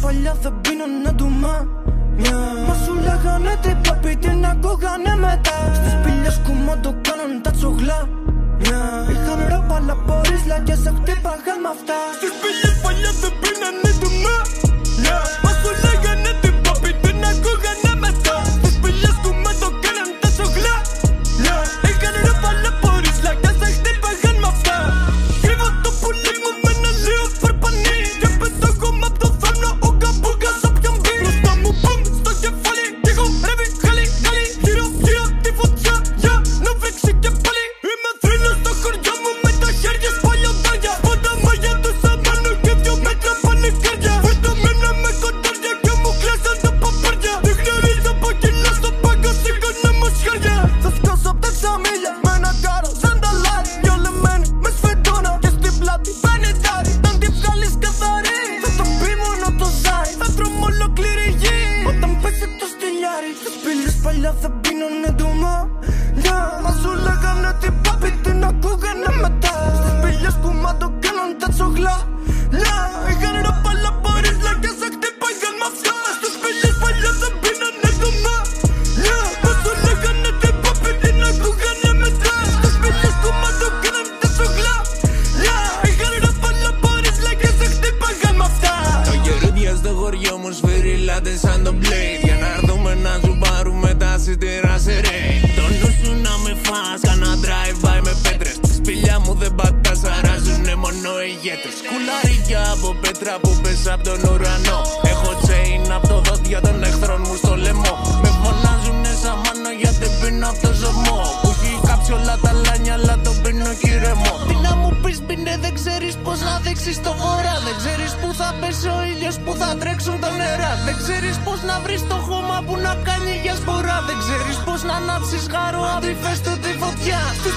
παλιά δεν πίνανε ντουμά Μα σου λέγανε την παπί την ακούγανε μετά. Στις πηλιές κουμάντο κάναν τα τσογλά. Είχαν ρόπα αλλά μπορείς και σε χτύπαγαν με αυτά. Στις πηλιές σφύρει λάτε σαν το blade. Για να έρθουμε να σου πάρουμε τα σιτήρα σε raid. Το νου σου να με φας, κάνα drive-by με πέτρες. Τη σπηλιά μου δεν πατάς, αράζουνε μόνο ηγέτες Κουλάρια από πέτρα που πέσα από τον ουρανό. Έχω chain από το δόντια των εχθρών μου στο λαιμό. Με φωνάζουνε σαν μάνο γιατί πίνω από το ζωμό. Που έχει κάψει όλα τα λάνια αλλά το πίνω κυρεμό. Τι να μου πεις μπίνε δεν ξέρεις πως να δείξεις το βορρά. Δεν ξέρεις που θα πέσει ο ήλιος που θα τρέξουν τα νερά. Δεν ξέρεις πως να βρεις το χώμα που να κάνει για σπορά. Δεν ξέρεις πως να ανάψεις χαρό αν τη φες του τη φωτιά. Στις